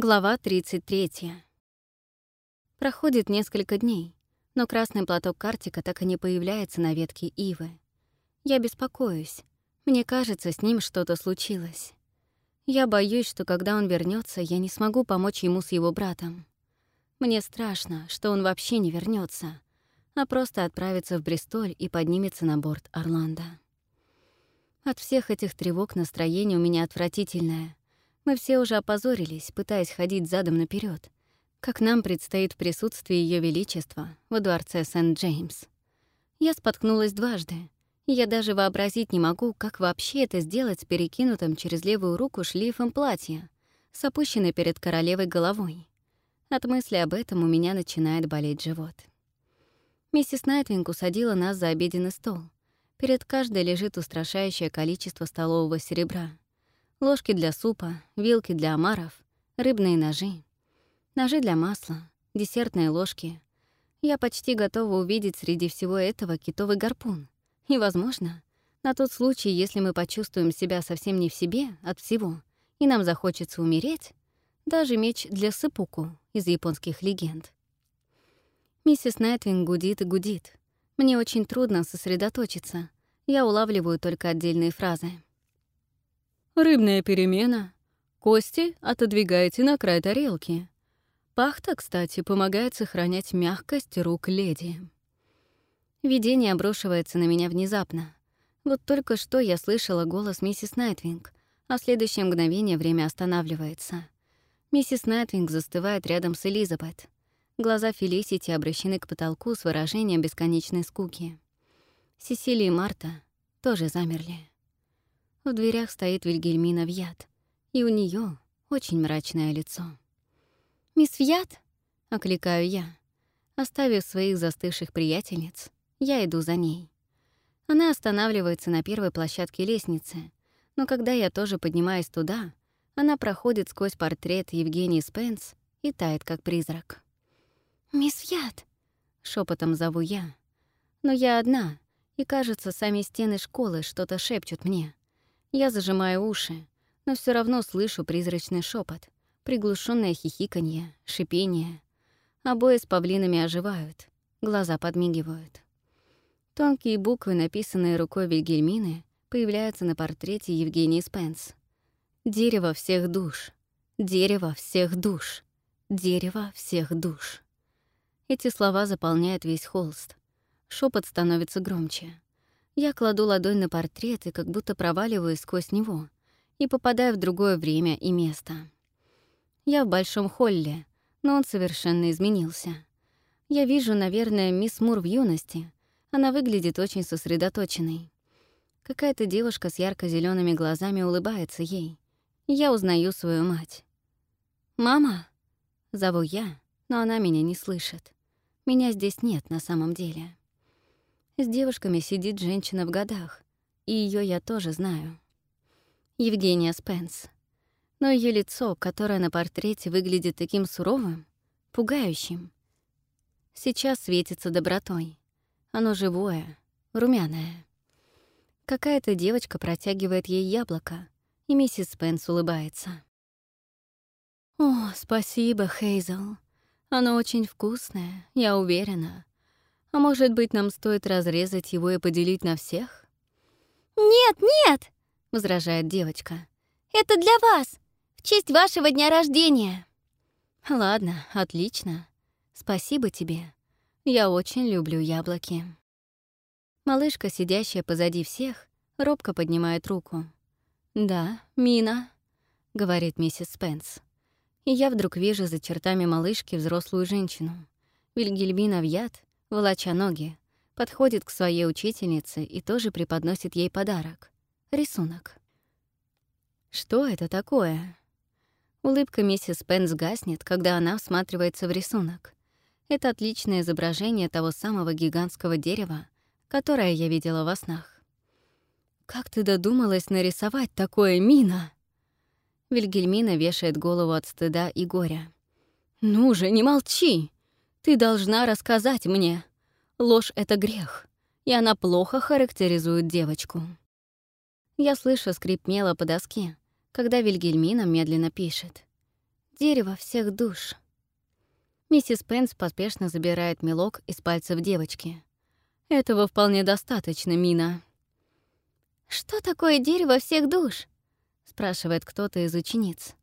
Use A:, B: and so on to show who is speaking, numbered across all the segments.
A: Глава 33. Проходит несколько дней, но красный платок Картика так и не появляется на ветке ивы. Я беспокоюсь. Мне кажется, с ним что-то случилось. Я боюсь, что когда он вернется, я не смогу помочь ему с его братом. Мне страшно, что он вообще не вернется, а просто отправится в Бристоль и поднимется на борт Орландо. От всех этих тревог настроение у меня отвратительное. Мы все уже опозорились, пытаясь ходить задом наперед, как нам предстоит в присутствии Ее Величества во дворце Сент-Джеймс. Я споткнулась дважды, я даже вообразить не могу, как вообще это сделать с перекинутым через левую руку шлейфом платья, с опущенной перед королевой головой. От мысли об этом у меня начинает болеть живот. Миссис Найтвинг усадила нас за обеденный стол. Перед каждой лежит устрашающее количество столового серебра — Ложки для супа, вилки для омаров, рыбные ножи. Ножи для масла, десертные ложки. Я почти готова увидеть среди всего этого китовый гарпун. И, возможно, на тот случай, если мы почувствуем себя совсем не в себе от всего, и нам захочется умереть, даже меч для сыпуку из японских легенд. Миссис Найтвинг гудит и гудит. Мне очень трудно сосредоточиться. Я улавливаю только отдельные фразы. Рыбная перемена. Кости отодвигаете на край тарелки. Пахта, кстати, помогает сохранять мягкость рук леди. Видение обрушивается на меня внезапно. Вот только что я слышала голос миссис Найтвинг, а в следующее мгновение время останавливается. Миссис Найтвинг застывает рядом с Элизабет. Глаза Фелисити обращены к потолку с выражением бесконечной скуки. Сесилия и Марта тоже замерли. В дверях стоит Вильгельмина Вьят, и у нее очень мрачное лицо. «Мисс Вьят?» — окликаю я. Оставив своих застывших приятельниц, я иду за ней. Она останавливается на первой площадке лестницы, но когда я тоже поднимаюсь туда, она проходит сквозь портрет Евгении Спенс и тает, как призрак. «Мисс Вьят!» — шепотом зову я. Но я одна, и, кажется, сами стены школы что-то шепчут мне. Я зажимаю уши, но все равно слышу призрачный шепот, приглушенное хихиканье, шипение. Обои с павлинами оживают, глаза подмигивают. Тонкие буквы, написанные рукой Вильгельмины, появляются на портрете Евгении Спенс. «Дерево всех душ, дерево всех душ, дерево всех душ». Эти слова заполняют весь холст. Шепот становится громче. Я кладу ладонь на портрет и как будто проваливаюсь сквозь него и попадаю в другое время и место. Я в большом холле, но он совершенно изменился. Я вижу, наверное, мисс Мур в юности. Она выглядит очень сосредоточенной. Какая-то девушка с ярко зелеными глазами улыбается ей. Я узнаю свою мать. «Мама?» — зову я, но она меня не слышит. Меня здесь нет на самом деле. С девушками сидит женщина в годах, и ее я тоже знаю. Евгения Спенс. Но ее лицо, которое на портрете выглядит таким суровым, пугающим, сейчас светится добротой. Оно живое, румяное. Какая-то девочка протягивает ей яблоко, и миссис Спенс улыбается. «О, спасибо, Хейзел. Оно очень вкусное, я уверена. А может быть, нам стоит разрезать его и поделить на всех?
B: «Нет, нет!» — возражает девочка. «Это для вас, в честь вашего дня рождения».
A: «Ладно, отлично. Спасибо тебе. Я очень люблю яблоки». Малышка, сидящая позади всех, робко поднимает руку. «Да, Мина», — говорит миссис Спенс. И я вдруг вижу за чертами малышки взрослую женщину. Вильгельмина Вьят волоча ноги, подходит к своей учительнице и тоже преподносит ей подарок — рисунок. Что это такое? Улыбка миссис Пенс гаснет, когда она всматривается в рисунок. Это отличное изображение того самого гигантского дерева, которое я видела во снах. «Как ты додумалась нарисовать такое, Мина?» Вильгельмина вешает голову от стыда и горя. «Ну же, не молчи! Ты должна рассказать мне. Ложь — это грех, и она плохо характеризует девочку. Я слышу скрип мела по доске, когда Вильгельмина медленно пишет. Дерево всех душ. Миссис Пенс поспешно забирает мелок из пальцев девочки. Этого вполне достаточно, Мина.
B: «Что такое дерево всех душ?» — спрашивает кто-то из учениц.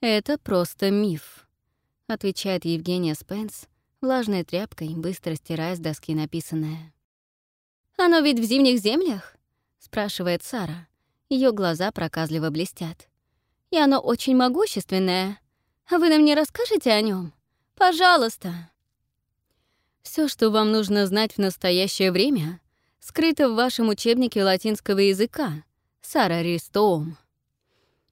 A: «Это просто миф», — отвечает Евгения Спенс, влажной тряпкой, быстро стирая с доски написанное.
B: «Оно ведь в зимних землях?»
A: — спрашивает Сара. Ее глаза проказливо блестят.
B: «И оно очень могущественное. Вы нам не расскажете о нем? Пожалуйста!»
A: Все, что вам нужно знать в настоящее время, скрыто в вашем учебнике латинского языка, Сара Ристоум.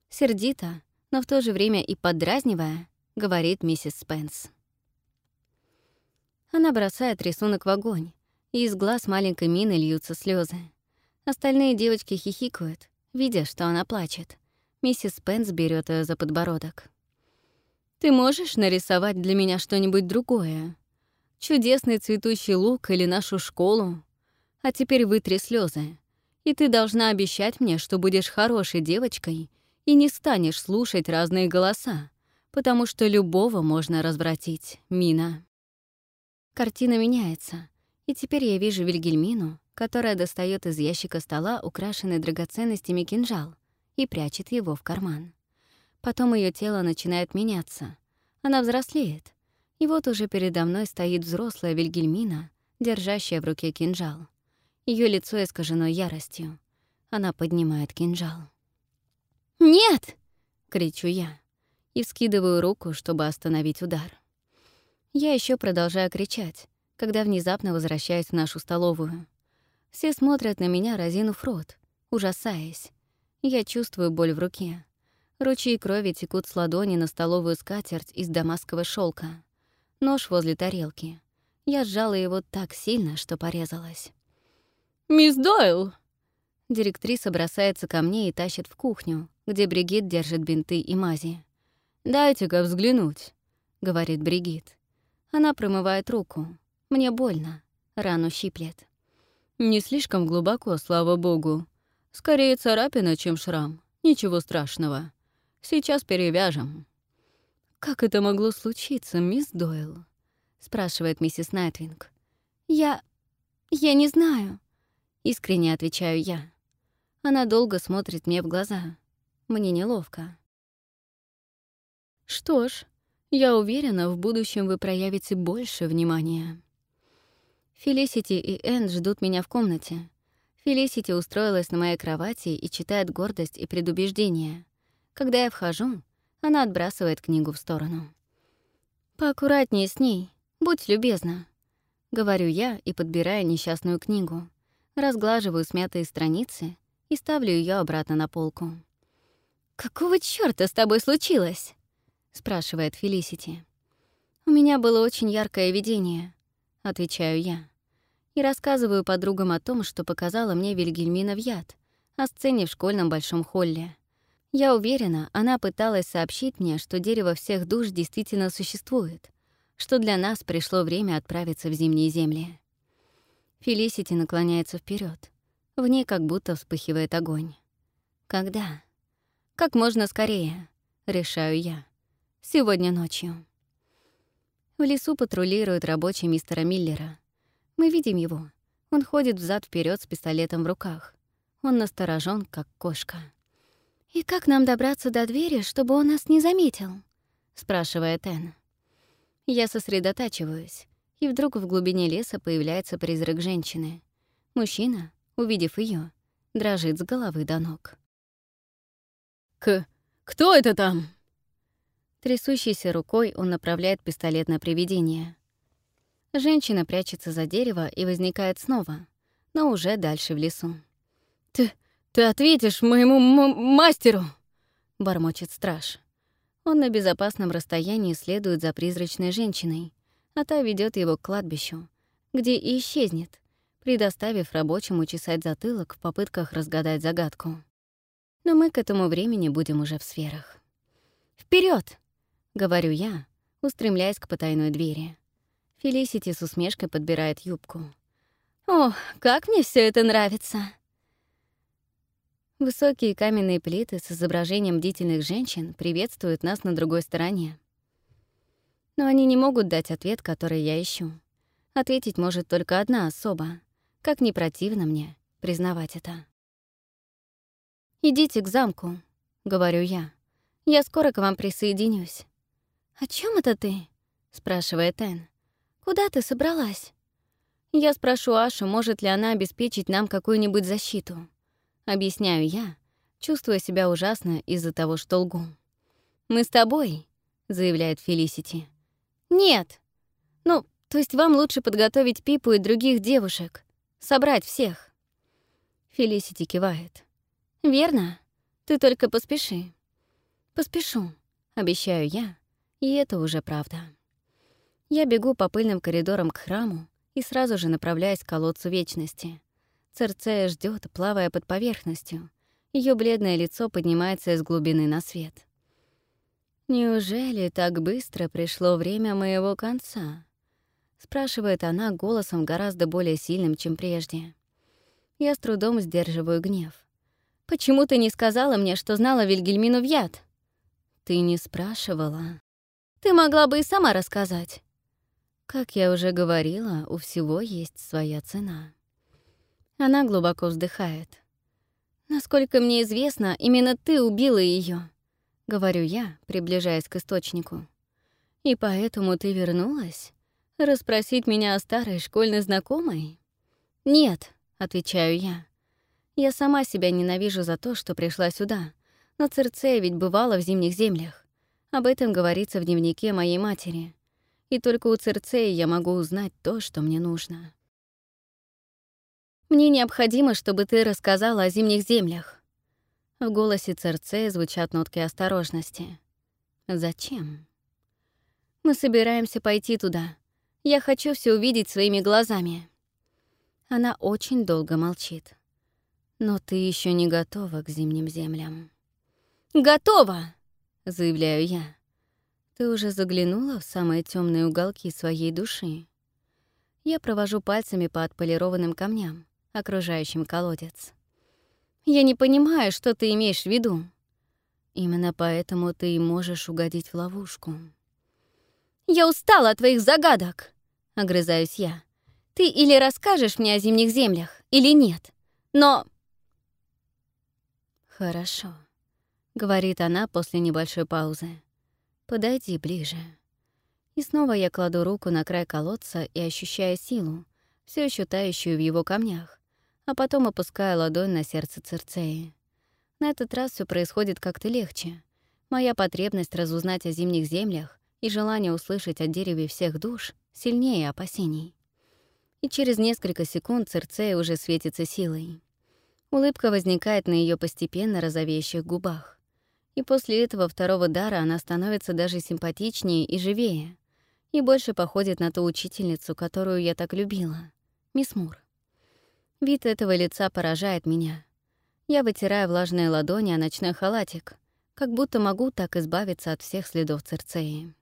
A: Сердито, но в то же время и поддразнивая, говорит миссис Спенс. Она бросает рисунок в огонь, и из глаз маленькой Мины льются слезы. Остальные девочки хихикают, видя, что она плачет. Миссис Спенс берет ее за подбородок. «Ты можешь нарисовать для меня что-нибудь другое? Чудесный цветущий лук или нашу школу? А теперь вытри слезы, и ты должна обещать мне, что будешь хорошей девочкой и не станешь слушать разные голоса, потому что любого можно развратить, Мина». Картина меняется, и теперь я вижу Вильгельмину, которая достает из ящика стола украшенный драгоценностями кинжал и прячет его в карман. Потом ее тело начинает меняться. Она взрослеет. И вот уже передо мной стоит взрослая Вильгельмина, держащая в руке кинжал. Ее лицо искажено яростью. Она поднимает кинжал.
B: «Нет!»
A: — кричу я и вскидываю руку, чтобы остановить удар. Я еще продолжаю кричать, когда внезапно возвращаюсь в нашу столовую. Все смотрят на меня, разинув рот, ужасаясь. Я чувствую боль в руке. Ручьи крови текут с ладони на столовую скатерть из дамасского шелка. Нож возле тарелки. Я сжала его так сильно, что порезалась.
B: «Мисс Дойл!»
A: Директриса бросается ко мне и тащит в кухню, где Бригит держит бинты и мази.
C: «Дайте-ка взглянуть», — говорит Бригит.
A: Она промывает руку. Мне больно. Рану щиплет.
C: Не слишком глубоко, слава богу. Скорее царапина, чем шрам. Ничего страшного. Сейчас перевяжем.
A: «Как это могло случиться, мисс Дойл?» — спрашивает миссис Найтвинг.
B: «Я... я не знаю», —
A: искренне отвечаю я. Она долго смотрит мне в глаза. Мне неловко. «Что ж, я уверена, в будущем вы проявите больше внимания. Фелисити и Энн ждут меня в комнате. Фелисити устроилась на моей кровати и читает гордость и предубеждение. Когда я вхожу, она отбрасывает книгу в сторону. «Поаккуратнее с ней, будь любезна», — говорю я и подбираю несчастную книгу, разглаживаю смятые страницы и ставлю ее обратно на полку.
B: «Какого чёрта с тобой случилось?»
A: — спрашивает Фелисити. «У меня было очень яркое видение», — отвечаю я. И рассказываю подругам о том, что показала мне Вильгельмина в яд, о сцене в школьном большом холле. Я уверена, она пыталась сообщить мне, что дерево всех душ действительно существует, что для нас пришло время отправиться в зимние земли. Фелисити наклоняется вперед. В ней как будто вспыхивает огонь. Когда? Как можно скорее, решаю я. Сегодня ночью. В лесу патрулирует рабочий мистера Миллера. Мы видим его. Он ходит взад вперед с пистолетом в руках. Он насторожен, как кошка.
B: «И как нам добраться до двери, чтобы он нас не заметил?»
A: — спрашивает Энн. Я сосредотачиваюсь, и вдруг в глубине леса появляется призрак женщины. Мужчина, увидев ее, дрожит с головы до ног.
C: «К... кто это там?»
A: Трясущейся рукой он направляет пистолет на привидение. Женщина прячется за дерево и возникает снова, но уже дальше в лесу.
C: «Ты... ты ответишь моему мастеру!»
A: — бормочет страж. Он на безопасном расстоянии следует за призрачной женщиной, а та ведет его к кладбищу, где и исчезнет, предоставив рабочему чесать затылок в попытках разгадать загадку. Но мы к этому времени будем уже в сферах. Вперед! — говорю я, устремляясь к потайной двери. Фелисити с усмешкой подбирает юбку.
B: «О, как мне все это нравится!»
A: Высокие каменные плиты с изображением бдительных женщин приветствуют нас на другой стороне. Но они не могут дать ответ, который я ищу. Ответить может только одна особа. Как не противно мне признавать это. «Идите к замку», — говорю я. «Я скоро к вам присоединюсь».
B: «О чем это ты?» — спрашивает Энн. «Куда ты собралась?»
A: Я спрошу Ашу, может ли она обеспечить нам какую-нибудь защиту. Объясняю я, чувствуя себя ужасно из-за того, что лгу. «Мы с тобой», — заявляет Фелисити. «Нет. Ну, то есть вам лучше подготовить Пипу и других девушек. Собрать всех». Фелисити кивает. «Верно. Ты только поспеши». «Поспешу», — обещаю я, и это уже правда. Я бегу по пыльным коридорам к храму и сразу же направляюсь к колодцу Вечности. Церцея ждет, плавая под поверхностью. Ее бледное лицо поднимается из глубины на свет. «Неужели так быстро пришло время моего конца?» — спрашивает она голосом гораздо более сильным, чем прежде. Я с трудом сдерживаю гнев. «Почему ты не сказала мне, что знала Вильгельмину в яд?» «Ты не спрашивала. Ты могла бы и сама рассказать». Как я уже говорила, у всего есть своя цена. Она глубоко вздыхает. «Насколько мне известно, именно ты убила ее, говорю я, приближаясь к источнику. «И поэтому ты вернулась? Расспросить меня о старой школьной знакомой?» «Нет», — отвечаю я. «Я сама себя ненавижу за то, что пришла сюда, но Церцея ведь бывала в зимних землях. Об этом говорится в дневнике моей матери и только у Церцеи я могу узнать то, что мне нужно. Мне необходимо, чтобы ты рассказала о зимних землях. В голосе Церцеи звучат нотки осторожности. Зачем? Мы собираемся пойти туда. Я хочу все увидеть своими глазами. Она очень долго молчит. Но ты еще не готова к зимним землям. «Готова!» — заявляю я. Ты уже заглянула в самые темные уголки своей души? Я провожу пальцами по отполированным камням, окружающим колодец. Я не понимаю, что ты имеешь в виду. Именно поэтому ты и можешь угодить в ловушку. Я устала от твоих загадок, огрызаюсь я. Ты или расскажешь мне о зимних землях, или нет. Но... Хорошо, говорит она после небольшой паузы. Подойди ближе. И снова я кладу руку на край колодца и ощущаю силу, все еще тающую в его камнях, а потом опускаю ладонь на сердце Церцеи. На этот раз все происходит как-то легче. Моя потребность разузнать о зимних землях и желание услышать о дереве всех душ сильнее опасений. И через несколько секунд Церцея уже светится силой. Улыбка возникает на ее постепенно розовеющих губах. И после этого второго дара она становится даже симпатичнее и живее, и больше походит на ту учительницу, которую я так любила, мисс Мур. Вид этого лица поражает меня. Я вытираю влажные ладони о ночной халатик, как будто могу так избавиться от всех следов Церцеи.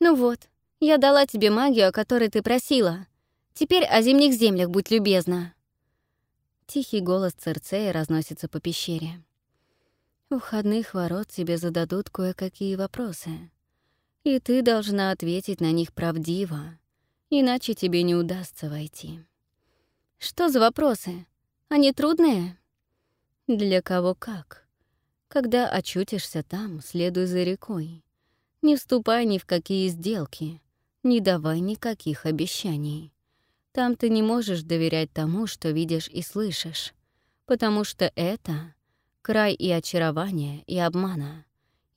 A: «Ну вот, я дала тебе магию, о которой ты просила. Теперь о зимних землях будь любезна». Тихий голос Церцеи разносится по пещере. У входных ворот тебе зададут кое-какие вопросы. И ты должна ответить на них правдиво, иначе тебе не удастся войти. Что за вопросы? Они трудные? Для кого как. Когда очутишься там, следуй за рекой. Не вступай ни в какие сделки, не давай никаких обещаний. Там ты не можешь доверять тому, что видишь и слышишь, потому что это край и очарования, и обмана,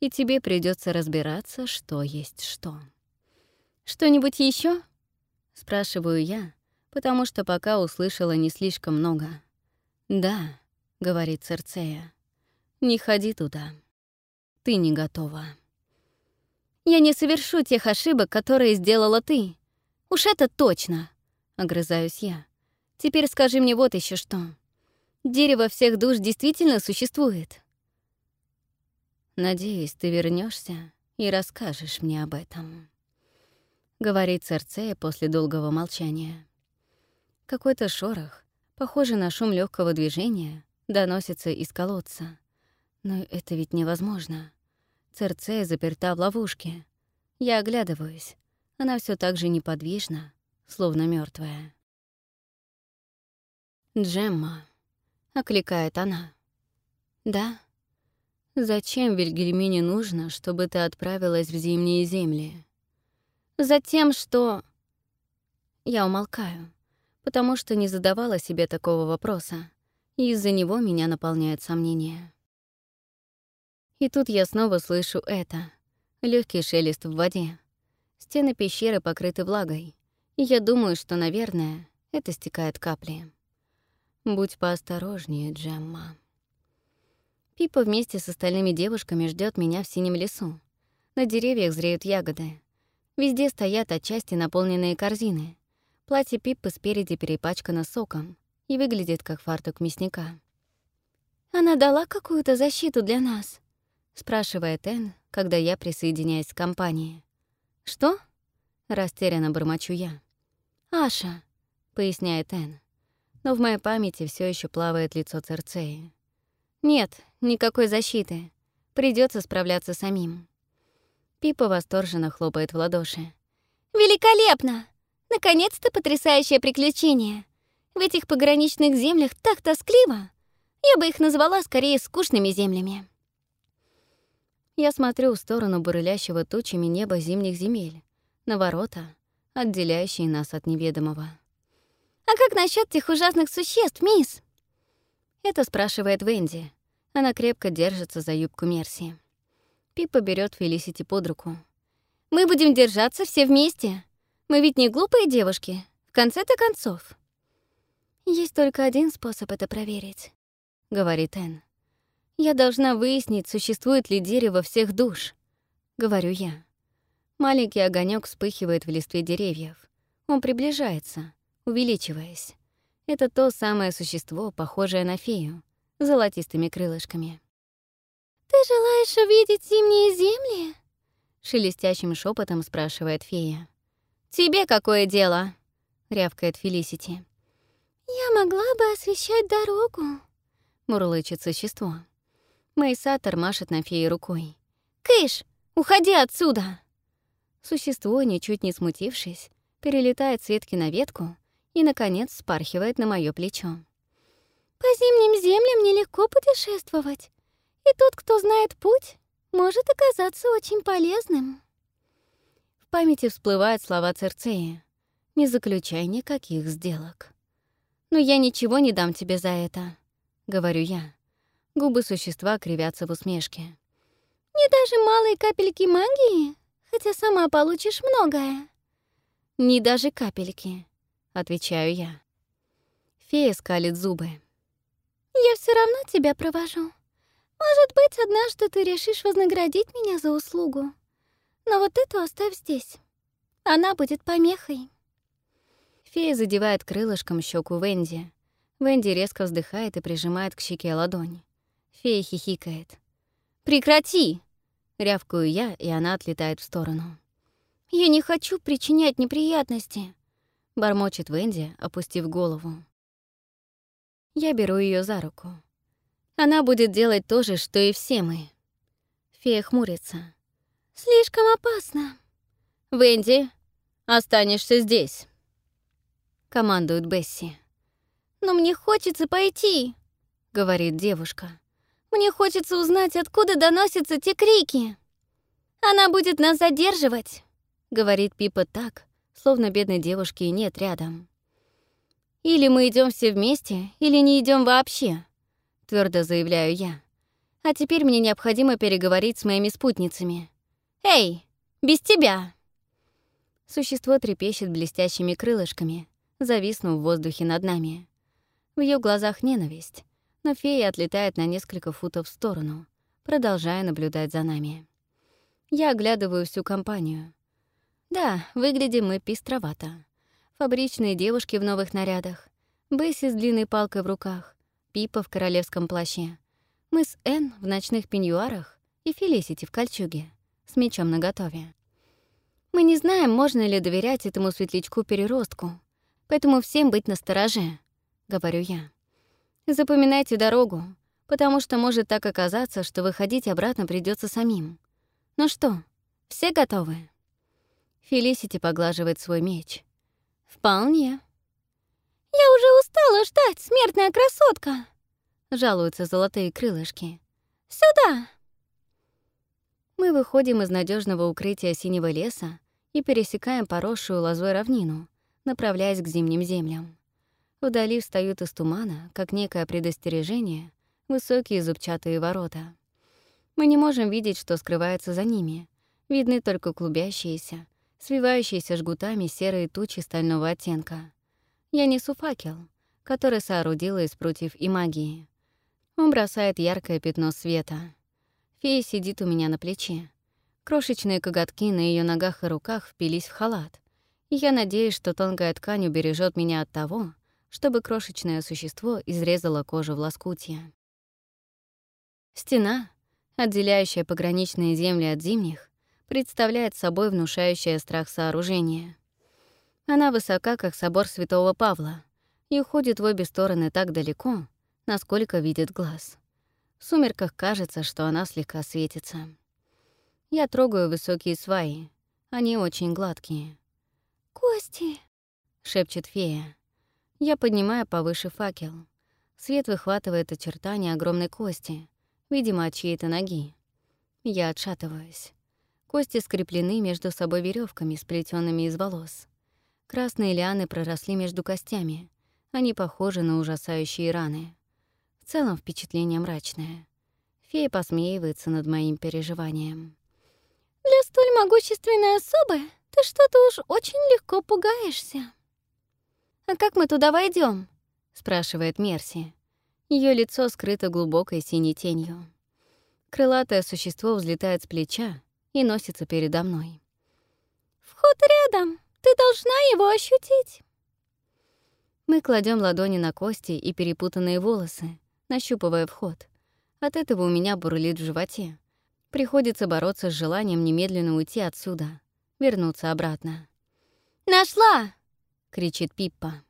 A: и тебе придется разбираться, что есть что. «Что-нибудь еще? спрашиваю я, потому что пока услышала не слишком много. «Да», — говорит Церцея, — «не ходи туда. Ты не готова». «Я не совершу тех ошибок, которые сделала ты. Уж это точно», — огрызаюсь я. «Теперь скажи мне вот еще что. Дерево всех душ действительно существует. Надеюсь, ты вернешься и расскажешь мне об этом. Говорит Церцея после долгого молчания. Какой-то шорох, похожий на шум легкого движения, доносится из колодца. Но это ведь невозможно. Церцея заперта в ловушке. Я оглядываюсь. Она все так же неподвижна, словно мертвая. «Джемма», — окликает она. «Да? Зачем Вильгельмине нужно, чтобы ты отправилась в зимние земли?» «Затем, что...» Я умолкаю, потому что не задавала себе такого вопроса, и из-за него меня наполняет сомнение. И тут я снова слышу это. легкий шелест в воде. Стены пещеры покрыты влагой, и я думаю, что, наверное, это стекает капли. Будь поосторожнее, Джемма. Пипа вместе с остальными девушками ждет меня в синем лесу. На деревьях зреют ягоды. Везде стоят отчасти наполненные корзины. Платье Пиппы спереди перепачкано соком и выглядит как фартук мясника.
B: «Она дала какую-то защиту для нас?»
A: — спрашивает Энн, когда я присоединяюсь к компании. «Что?» — растерянно бормочу я. «Аша», — поясняет Энн. Но в моей памяти все еще плавает лицо Церцеи. «Нет, никакой защиты. Придется справляться самим». Пипа восторженно хлопает в ладоши.
B: «Великолепно! Наконец-то потрясающее приключение! В этих пограничных землях так тоскливо! Я бы их назвала скорее скучными землями».
A: Я смотрю в сторону бурлящего тучами неба зимних земель, на ворота, отделяющие нас от неведомого.
B: «А как насчет тех ужасных существ, мисс?»
A: Это спрашивает Венди. Она крепко держится за юбку Мерси. Пипа берет Фелисити под руку.
B: «Мы будем держаться все вместе. Мы ведь не глупые девушки, в конце-то концов».
A: «Есть только один способ это проверить», — говорит Энн. Я должна выяснить, существует ли дерево всех душ. Говорю я. Маленький огонек вспыхивает в листве деревьев. Он приближается, увеличиваясь. Это то самое существо, похожее на фею, с золотистыми крылышками.
B: «Ты желаешь увидеть зимние земли?»
A: Шелестящим шепотом спрашивает фея. «Тебе какое дело?» — рявкает Фелисити.
B: «Я могла бы освещать дорогу», —
A: мурлычет существо. Мейсатор машет на феи рукой.
B: «Кыш, уходи отсюда!»
A: Существо, ничуть не смутившись, перелетает с ветки на ветку и, наконец, спархивает на моё плечо.
B: «По зимним землям нелегко путешествовать, и тот, кто знает путь, может оказаться очень полезным».
A: В памяти всплывают слова Церцеи. «Не заключай никаких сделок». «Но я ничего не дам тебе за это», — говорю я. Губы существа кривятся в усмешке.
B: «Не даже малые капельки магии? Хотя сама получишь многое».
A: «Не даже капельки», — отвечаю я. Фея скалит зубы.
B: «Я все равно тебя провожу. Может быть, однажды ты решишь вознаградить меня за услугу. Но вот эту оставь здесь. Она будет помехой».
A: Фея задевает крылышком щеку Венди. Венди резко вздыхает и прижимает к щеке ладонь. Фея хихикает. «Прекрати!» — рявкаю я, и она отлетает в сторону.
B: «Я не хочу причинять неприятности», —
A: бормочет Венди, опустив голову. Я беру ее за руку. Она будет делать то же, что и все мы. Фея хмурится.
B: «Слишком опасно».
A: «Венди, останешься здесь», — командует Бесси.
B: «Но мне хочется пойти», — говорит девушка. Мне хочется узнать, откуда доносятся те крики. Она будет нас задерживать,
A: говорит Пипа так, словно бедной девушки и нет рядом. Или мы идем все вместе, или не идем вообще, твердо заявляю я. А теперь мне необходимо переговорить с моими спутницами. Эй, без тебя! Существо трепещет блестящими крылышками, зависнув в воздухе над нами. В ее глазах ненависть, но фея отлетает на несколько футов в сторону, продолжая наблюдать за нами. Я оглядываю всю компанию. Да, выглядим мы пестровато. Фабричные девушки в новых нарядах, Бесси с длинной палкой в руках, Пипа в королевском плаще. Мы с Энн в ночных пеньюарах и Фелисити в кольчуге, с мечом наготове. Мы не знаем, можно ли доверять этому светлячку-переростку, поэтому всем быть настороже, — говорю я. Запоминайте дорогу, потому что может так оказаться, что выходить обратно придется самим. Ну что, все готовы?» Фелисити поглаживает свой меч. «Вполне».
B: «Я уже устала ждать, смертная красотка!»
A: — жалуются золотые крылышки.
B: «Сюда!»
A: Мы выходим из надежного укрытия синего леса и пересекаем поросшую лозой равнину, направляясь к зимним землям. Вдали встают из тумана, как некое предостережение, высокие зубчатые ворота. Мы не можем видеть, что скрывается за ними. Видны только клубящиеся, свивающиеся жгутами серые тучи стального оттенка. Я несу факел, который соорудила из прутьев и магии. Он бросает яркое пятно света. Фея сидит у меня на плече. Крошечные коготки на ее ногах и руках впились в халат. И я надеюсь, что тонкая ткань убережет меня от того, чтобы крошечное существо изрезало кожу в лоскутья. Стена, отделяющая пограничные земли от зимних, представляет собой внушающее страх сооружение. Она высока, как собор Святого Павла, и уходит в обе стороны так далеко, насколько видит глаз. В сумерках кажется, что она слегка светится. Я трогаю высокие сваи. Они очень гладкие.
B: «Кости!»
A: — шепчет фея. Я поднимаю повыше факел. Свет выхватывает очертания огромной кости, видимо, от чьей-то ноги. Я отшатываюсь. Кости скреплены между собой веревками, сплетенными из волос. Красные лианы проросли между костями. Они похожи на ужасающие раны. В целом впечатление мрачное. Фея посмеивается над моим переживанием.
B: «Для столь могущественной особы ты что-то уж очень легко пугаешься».
A: «А как мы туда войдем? спрашивает Мерси. Ее лицо скрыто глубокой синей тенью. Крылатое существо взлетает с плеча и носится передо мной.
B: «Вход рядом. Ты должна его ощутить».
A: Мы кладем ладони на кости и перепутанные волосы, нащупывая вход. От этого у меня бурлит в животе. Приходится бороться с желанием немедленно уйти отсюда, вернуться обратно.
B: «Нашла!»
A: — кричит Пиппа.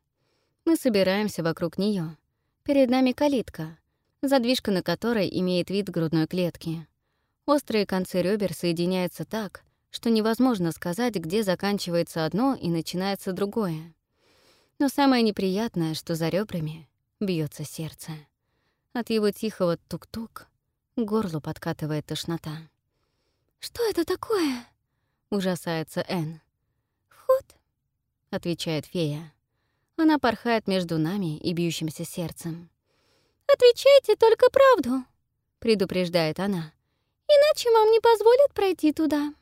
A: Мы собираемся вокруг нее. Перед нами калитка, задвижка на которой имеет вид грудной клетки. Острые концы ребер соединяются так, что невозможно сказать, где заканчивается одно и начинается другое. Но самое неприятное, что за ребрами бьется сердце. От его тихого тук-тук к горлу подкатывает тошнота.
B: «Что это такое?»
A: — ужасается Энн.
B: «Вход?»
A: — отвечает фея. Она порхает между нами и бьющимся сердцем.
B: «Отвечайте только правду», —
A: предупреждает она.
B: «Иначе вам не позволят пройти туда».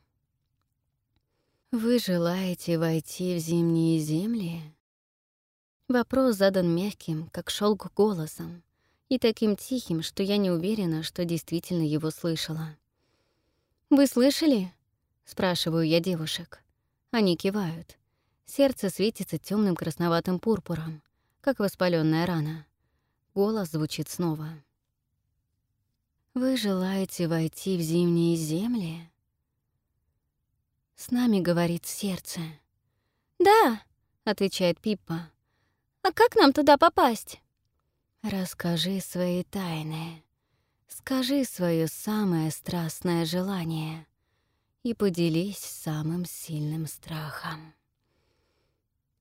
A: «Вы желаете войти в зимние земли?» Вопрос задан мягким, как шелк голосом, и таким тихим, что я не уверена, что действительно его слышала. «Вы слышали?» — спрашиваю я девушек. Они кивают. Сердце светится темным красноватым пурпуром, как воспаленная рана. Голос звучит снова. «Вы желаете войти в зимние земли?» С нами говорит сердце.
B: «Да», —
A: отвечает Пиппа.
B: «А как нам туда попасть?»
A: «Расскажи свои тайны. Скажи свое самое страстное желание и поделись самым сильным страхом».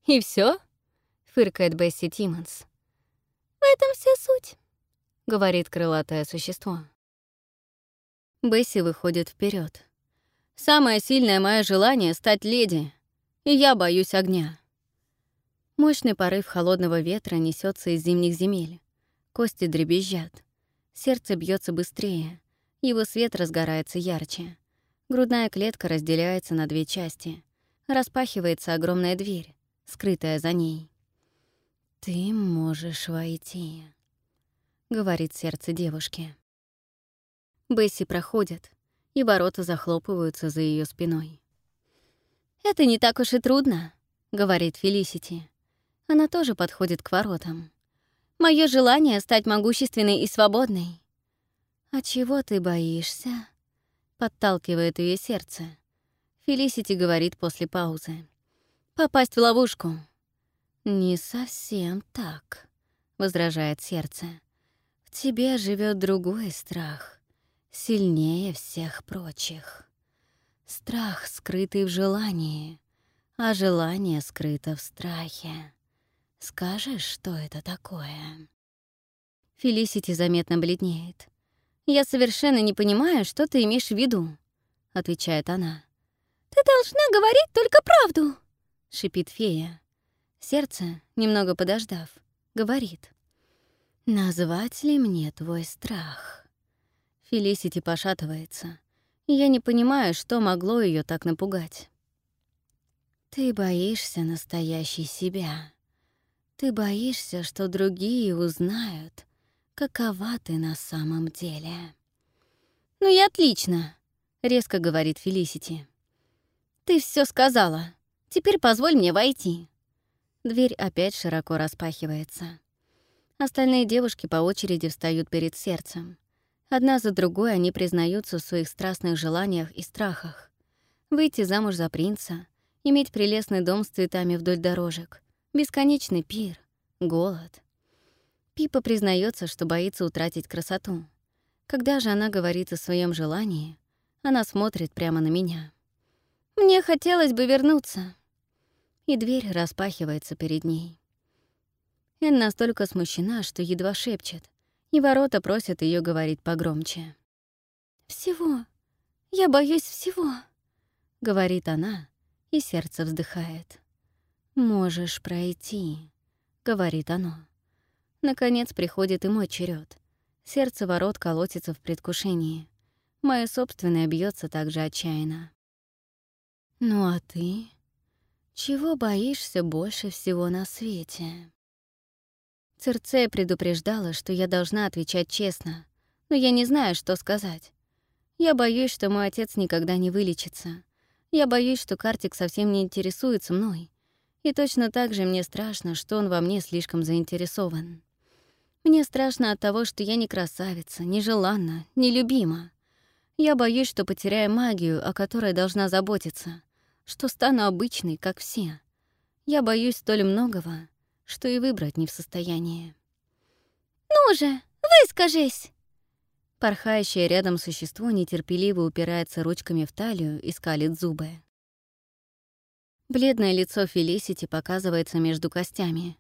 A: «И все? фыркает Бесси Тиммонс.
B: «В этом вся суть», —
A: говорит крылатое существо. Бесси выходит вперед. «Самое сильное мое желание — стать леди, и я боюсь огня». Мощный порыв холодного ветра несется из зимних земель. Кости дребезжат. Сердце бьется быстрее. Его свет разгорается ярче. Грудная клетка разделяется на две части. Распахивается огромная дверь скрытая за ней. «Ты можешь войти», — говорит сердце девушки. Бесси проходит, и ворота захлопываются за ее спиной. «Это не так уж и трудно», — говорит Фелисити. Она тоже подходит к воротам. Мое желание — стать могущественной и свободной». «А чего ты боишься?» — подталкивает ее сердце. Фелисити говорит после паузы. Попасть в ловушку. Не совсем так, — возражает сердце. «В тебе живет другой страх, сильнее всех прочих. Страх, скрытый в желании, а желание скрыто в страхе. Скажешь, что это такое?» Фелисити заметно бледнеет. «Я совершенно не понимаю, что ты имеешь в виду», — отвечает она.
B: «Ты должна говорить только правду», —
A: шипит фея. Сердце, немного подождав, говорит. «Назвать ли мне твой страх?» Фелисити пошатывается. Я не понимаю, что могло ее так напугать. «Ты боишься настоящей себя. Ты боишься, что другие узнают, какова ты на самом деле».
B: «Ну и отлично», —
A: резко говорит Фелисити.
B: «Ты все сказала. Теперь позволь мне войти».
A: Дверь опять широко распахивается. Остальные девушки по очереди встают перед сердцем. Одна за другой они признаются в своих страстных желаниях и страхах. Выйти замуж за принца, иметь прелестный дом с цветами вдоль дорожек, бесконечный пир, голод. Пипа признается, что боится утратить красоту. Когда же она говорит о своем желании, она смотрит прямо на меня.
B: «Мне хотелось бы вернуться»,
A: и дверь распахивается перед ней. Эн настолько смущена, что едва шепчет, и ворота просят ее говорить погромче.
B: «Всего. Я боюсь всего», —
A: говорит она, и сердце вздыхает. «Можешь пройти», — говорит оно. Наконец приходит и мой черед. Сердце ворот колотится в предвкушении. Мое собственное бьется так же отчаянно. «Ну а ты?» Чего боишься больше всего на свете? Церцея предупреждала, что я должна отвечать честно, но я не знаю, что сказать. Я боюсь, что мой отец никогда не вылечится. Я боюсь, что Картик совсем не интересуется мной. И точно так же мне страшно, что он во мне слишком заинтересован. Мне страшно от того, что я не красавица, не желанна, не любима. Я боюсь, что потеряю магию, о которой должна заботиться что стану обычной, как все. Я боюсь столь многого, что и выбрать не в состоянии.
B: «Ну же, выскажись!»
A: Порхающее рядом существо нетерпеливо упирается ручками в талию и скалит зубы. Бледное лицо Фелисити показывается между костями.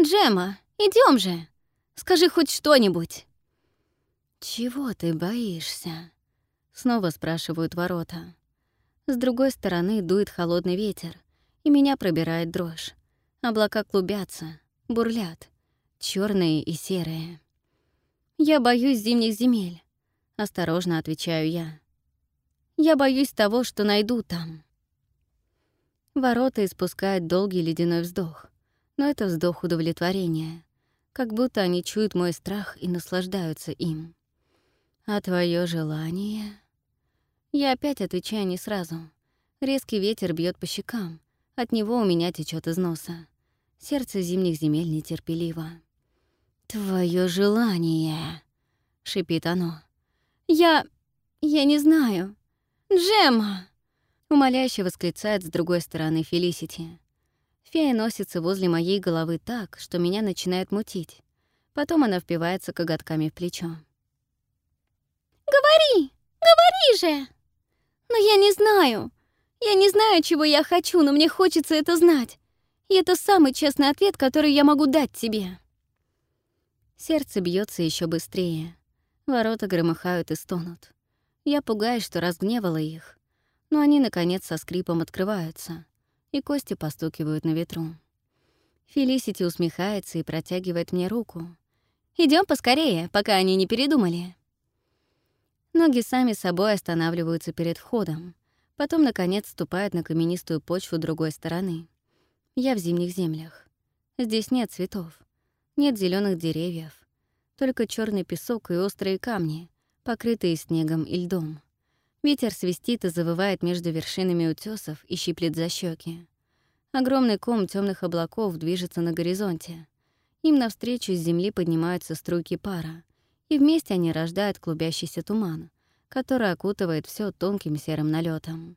B: «Джема, идем же! Скажи хоть что-нибудь!»
A: «Чего ты боишься?» — снова спрашивают ворота. С другой стороны дует холодный ветер, и меня пробирает дрожь. Облака клубятся, бурлят, черные и серые. «Я боюсь зимних земель», — осторожно отвечаю я. «Я боюсь того, что найду там». Ворота испускают долгий ледяной вздох, но это вздох удовлетворения, как будто они чуют мой страх и наслаждаются им. А твое желание... Я опять отвечаю не сразу. Резкий ветер бьет по щекам. От него у меня течет из носа. Сердце зимних земель нетерпеливо. «Твое желание!» — шипит оно.
B: «Я... я не знаю. Джема!»
A: — умоляюще восклицает с другой стороны Фелисити. Фея носится возле моей головы так, что меня начинает мутить. Потом она впивается коготками в плечо.
B: «Говори! Говори же!» Но я не знаю. Я не знаю, чего я хочу, но мне хочется это знать. И это самый честный ответ, который я могу дать тебе.
A: Сердце бьется еще быстрее. Ворота громыхают и стонут. Я пугаюсь, что разгневала их. Но они, наконец, со скрипом открываются, и кости постукивают на ветру. Фелисити усмехается и протягивает мне руку. Идем поскорее, пока они не передумали». Ноги сами собой останавливаются перед входом, потом, наконец, ступают на каменистую почву другой стороны. Я в зимних землях. Здесь нет цветов, нет зеленых деревьев, только черный песок и острые камни, покрытые снегом и льдом. Ветер свистит и завывает между вершинами утесов и щиплет за щеки. Огромный ком темных облаков движется на горизонте. Им навстречу с земли поднимаются струйки пара, и вместе они рождают клубящийся туман, который окутывает все тонким серым налетом.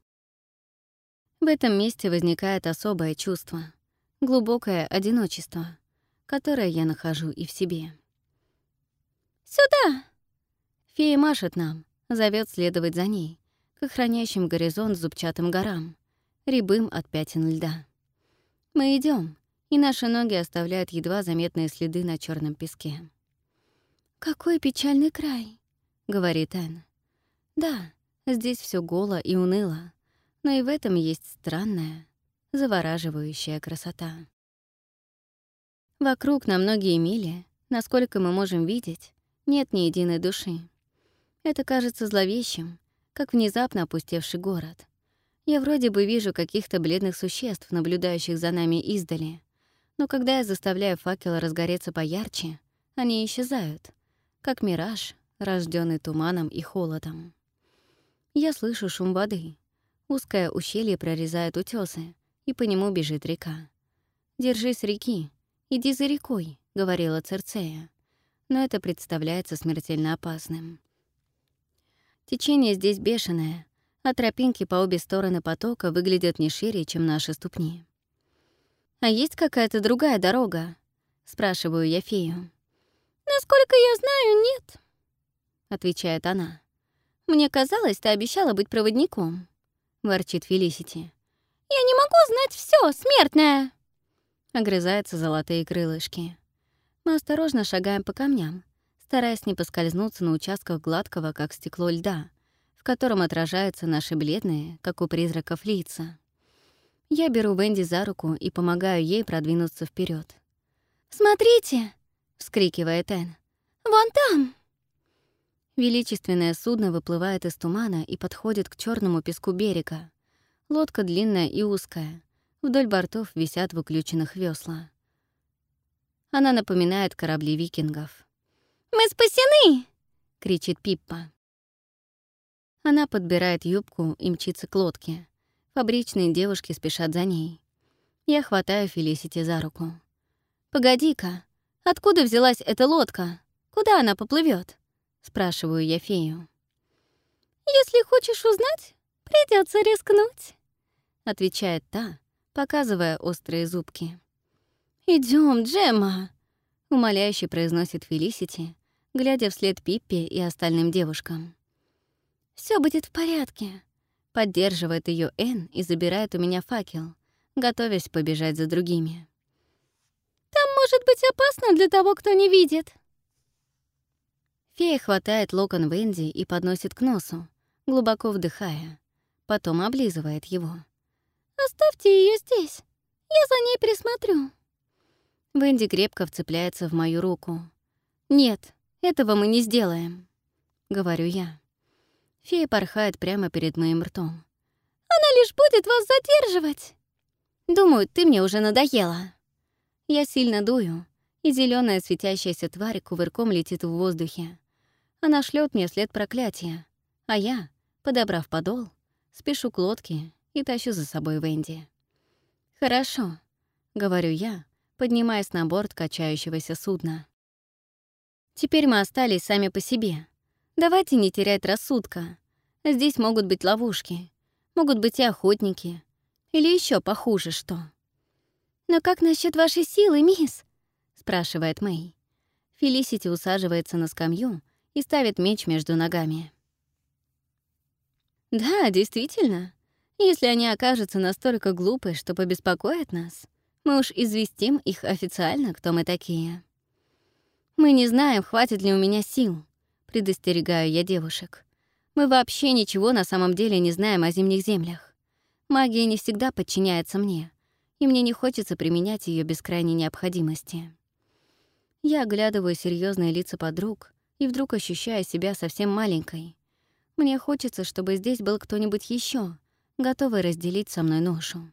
A: В этом месте возникает особое чувство — глубокое одиночество. которое я нахожу и в себе.
B: «Сюда!»
A: Фея машет нам, зовет следовать за ней, к охраняющим горизонт зубчатым горам, рябым от пятен льда. Мы идем, и наши ноги оставляют едва заметные следы на черном песке.
B: «Какой печальный край», — говорит Энн.
A: «Да, здесь все голо и уныло, но и в этом есть странная, завораживающая красота». Вокруг на многие мили, насколько мы можем видеть, нет ни единой души. Это кажется зловещим, как внезапно опустевший город. Я вроде бы вижу каких-то бледных существ, наблюдающих за нами издали, но когда я заставляю факел разгореться поярче, они исчезают, как мираж, рожденный туманом и холодом. Я слышу шум воды. Узкое ущелье прорезает утесы, и по нему бежит река. «Держись реки, иди за рекой», — говорила Церцея. Но это представляется смертельно опасным. Течение здесь бешеное, а тропинки по обе стороны потока выглядят не шире, чем наши ступни. «А есть какая-то другая дорога?» — спрашиваю я фею.
B: «Насколько я знаю, нет», —
A: отвечает она. «Мне казалось, ты обещала быть проводником», — ворчит Фелисити.
B: «Я не могу знать все, смертная!»
A: Огрызаются золотые крылышки. Мы осторожно шагаем по камням, стараясь не поскользнуться на участках гладкого, как стекло льда, в котором отражаются наши бледные, как у призраков, лица. Я беру Венди за руку и помогаю ей продвинуться вперед.
B: «Смотрите!»
A: — вскрикивает Энн.
B: «Вон там!»
A: Величественное судно выплывает из тумана и подходит к черному песку берега. Лодка длинная и узкая. Вдоль бортов висят выключенных весла. Она напоминает корабли викингов.
B: «Мы спасены!»
A: — кричит Пиппа. Она подбирает юбку и мчится к лодке. Фабричные девушки спешат за ней. Я хватаю Фелисити за руку. «Погоди-ка, откуда взялась эта лодка? Куда она поплывет? Спрашиваю я фею.
B: «Если хочешь узнать, придется рискнуть», —
A: отвечает та, показывая острые зубки. Идем, Джемма!» — умоляюще произносит Фелисити, глядя вслед Пиппе и остальным девушкам. Все будет в порядке», — поддерживает ее Энн и забирает у меня факел, готовясь побежать за другими.
B: Там может быть опасно для того, кто не видит».
A: Фея хватает локон Венди и подносит к носу, глубоко вдыхая. Потом облизывает его.
B: «Оставьте ее здесь. Я за ней присмотрю».
A: Венди крепко вцепляется в мою руку. «Нет, этого мы не сделаем», — говорю я. Фея порхает прямо перед моим ртом.
B: «Она лишь будет вас задерживать».
A: «Думаю, ты мне уже надоела». Я сильно дую, и зеленая светящаяся тварь кувырком летит в воздухе. Она шлет мне вслед проклятия, а я, подобрав подол, спешу к лодке и тащу за собой Венди. «Хорошо», — говорю я, поднимаясь на борт качающегося судна. «Теперь мы остались сами по себе. Давайте не терять рассудка. Здесь могут быть ловушки, могут быть и охотники, или еще похуже что».
B: «Но как насчет вашей силы, мисс?» — спрашивает Мэй.
A: Фелисити усаживается на скамью и ставит меч между ногами. «Да, действительно. Если они окажутся настолько глупы, что побеспокоят нас, мы уж известим их официально, кто мы такие. Мы не знаем, хватит ли у меня сил, предостерегаю я девушек. Мы вообще ничего на самом деле не знаем о зимних землях. Магия не всегда подчиняется мне и мне не хочется применять ее без крайней необходимости. Я оглядываю серьезные лица подруг и вдруг ощущаю себя совсем маленькой. Мне хочется, чтобы здесь был кто-нибудь еще, готовый разделить со мной ношу.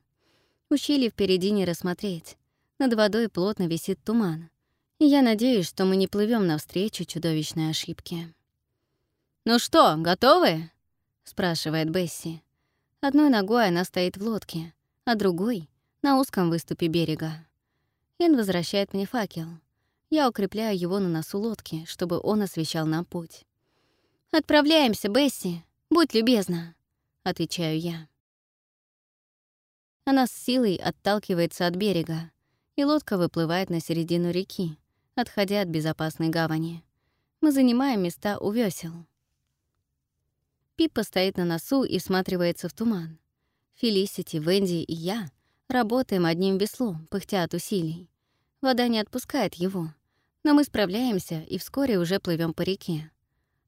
A: Ущелье впереди не рассмотреть. Над водой плотно висит туман. И я надеюсь, что мы не плывем навстречу чудовищной ошибке. «Ну что, готовы?» — спрашивает Бесси. Одной ногой она стоит в лодке, а другой на узком выступе берега. Эн возвращает мне факел. Я укрепляю его на носу лодки, чтобы он освещал нам путь. «Отправляемся, Бесси! Будь любезна!» — отвечаю я. Она с силой отталкивается от берега. и лодка выплывает на середину реки, отходя от безопасной гавани. Мы занимаем места у весел. Пиппа стоит на носу и всматривается в туман. Фелисити, Венди и я работаем одним веслом, пыхтя от усилий. Вода не отпускает его, но мы справляемся и вскоре уже плывем по реке.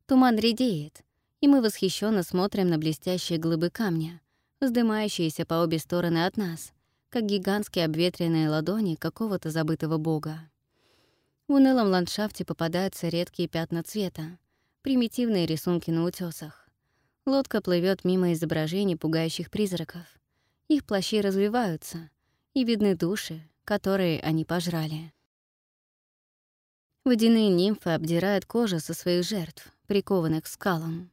A: Туман редеет, и мы восхищенно смотрим на блестящие глыбы камня, вздымающиеся по обе стороны от нас, как гигантские обветренные ладони какого-то забытого бога. В унылом ландшафте попадаются редкие пятна цвета, примитивные рисунки на утесах. Лодка плывет мимо изображений пугающих призраков. Их плащи развиваются, и видны души, которые они пожрали. Водяные нимфы обдирают кожу со своих жертв, прикованных к скалам.